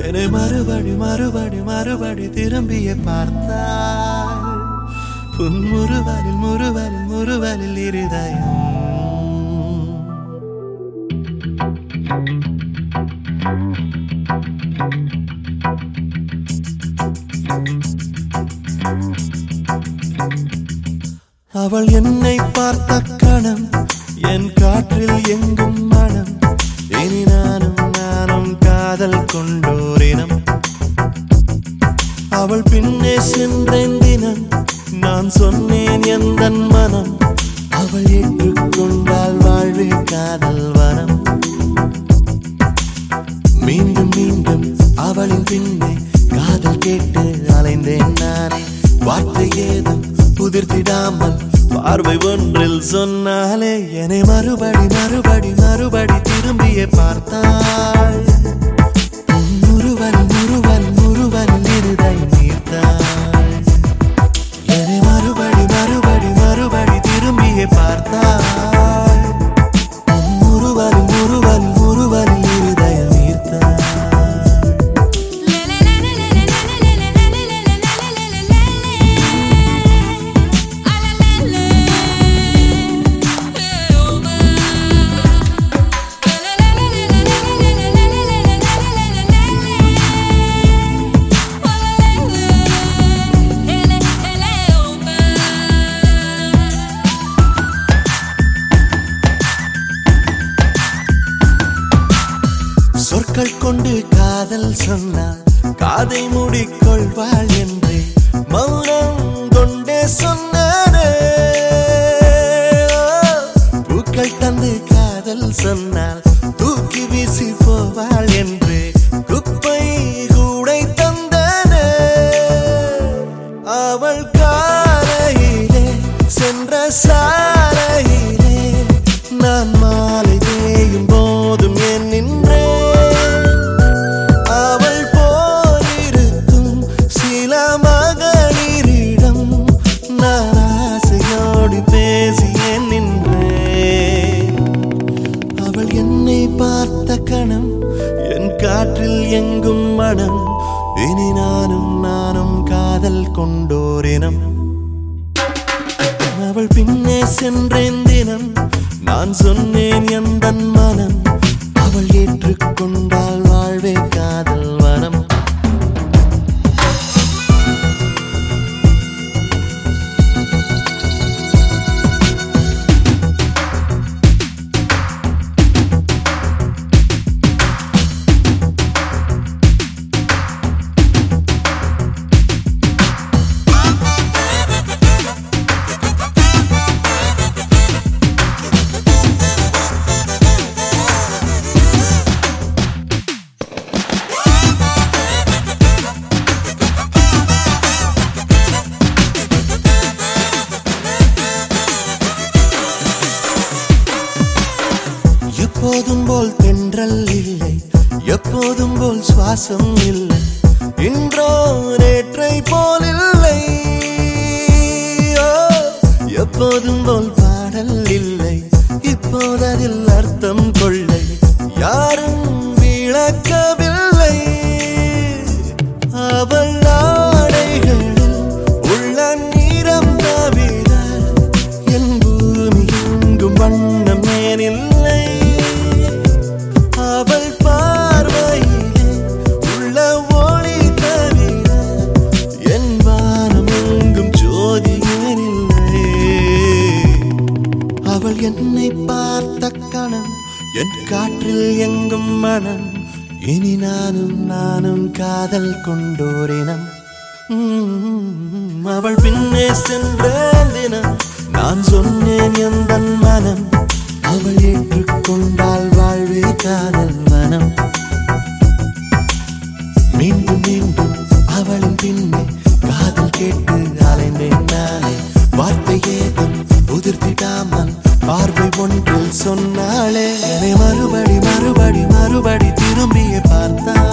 என்னை மறுபடி மறுபடி மறுபடி திரும்பிய பார்த்தால் புன் முறுவலில் முறுவலில் முறுவலில் இருதயம் அவள் என்னை பார்த்த கணம் என் காற்றில் எங்கும் மனம். இனி நானும் நானும் காதல் கொண்டோரினம். அவள் பின்னே சென்றேன் தினம் நான் சொன்னேன் எந்த மனம். அவள் ஏற்றுக்கொண்டால் வாழ்வில் காதல் வனம். மீண்டும் மீண்டும் அவளின் பின்னே காதல் கேட்டு அலைந்தேன் நானே. வார்த்தை ஏதும் புதிர்த்திடாமல் பார்வை ஒன்றில் சொன்னாலே என்னை மறுபடி மறுபடி மறுபடி திரும்பியே பார்த்தாள் கொண்டு காதல் சொன்னால் காதை மூடிக்கொள்வாள் என்று மௌனம் கொண்டே சொன்னானே பூக்கள் தந்து காதல் சொன்னால் தூக்கி வீசி போவாள் என்று குப்பை காற்றில் எங்கும் மனம். இனி நானும் நானும் காதல் கொண்டோரினம். அவள் பின்னே சென்றேன் தினம். நான் சொன்னேன் எந்த மனம். அவள் ஏற்றுக்கொண்ட எப்போதும் போல் தென்றல் இல்லை எப்போதும் போல் சுவாசம் இல்லை. இன்றோ நேற்றை போல் இல்லை. எப்போதும் போல் பாடல் இல்லை. இப்போது அதில் அர்த்தம் அவள் என்னை பார்த்த கணம் என் காற்றில் எங்கும் மனம். இனி நானும் நானும் காதல் கொண்டோரினம் அவள் பின்னே சென்ற தினம். நான் சொன்னேன் எந்த மனம். அவள் ஏற்றுக்கொண்டால் வாழ்வே காதல் மனம். மீண்டும் மீண்டும் அவளின் பின்னே காதல் கேட்டு அலைந்தேன் நானே. வார்த்தை ஏதும் உதிர்த்திடாமல் பார்வை ஒன்றில் சொன்னாலே என்னை மறுபடி மறுபடி மறுபடி திரும்பிய பார்த்தான்.